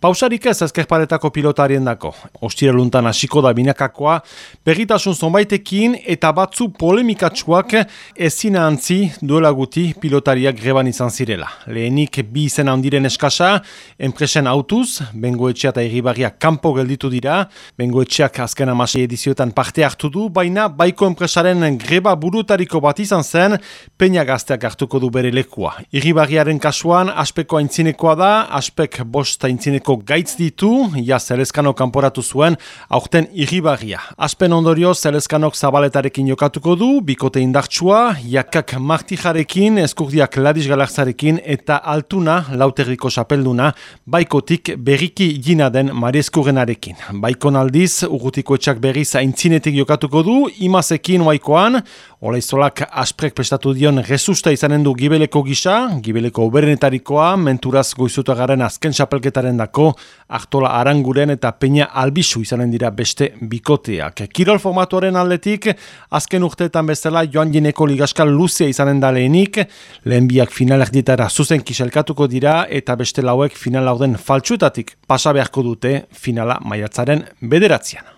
Pausarik ez ezkerparetako pilotarien dako. Ostire luntan hasiko da binakakoa, berritasun zonbaitekin eta batzu polemikatsuak ezina antzi duela guti pilotariak greban izan zirela. Lehenik bi izena handiren eskasa, enpresen autuz, bengoetxea eta erribarriak kanpo gelditu dira, bengoetxeak azken amasei edizioetan parte hartu du, baina baiko enpresaren greba burutariko bat izan zen, peina gazteak hartuko du bere lekua. Irribarriaren kasuan, aspeko aintzinekoa da, aspek bost aintzineko gaitz ditu, ja Zelezkano kanporatu zuen, aurten irribarria. Aspen ondorio Zelezkanok zabaletarekin jokatuko du, bikote indartsua, jakak martijarekin, eskurdiak ladis galarzarekin, eta altuna lauterriko sapelduna, baikotik berriki gina den marieskurenarekin. Baikon aldiz, urrutiko etxak berriz aintzinetik jokatuko du, imazekin waikoan, Olaizolak asprek prestatu dion resusta izanen du gibeleko gisa, gibeleko oberenetarikoa, menturaz goizuta garen azken xapelketaren dako, aktola aranguren eta peina albisu izanen dira beste bikoteak. Kirol formatuaren aldetik, azken urteetan bezala joan jineko ligaskal luzea izanen da lehenik, lehen biak finalak ditara zuzen kiselkatuko dira eta beste lauek final lauden faltsuetatik pasa beharko dute finala maiatzaren bederatzean.